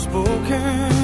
spoken.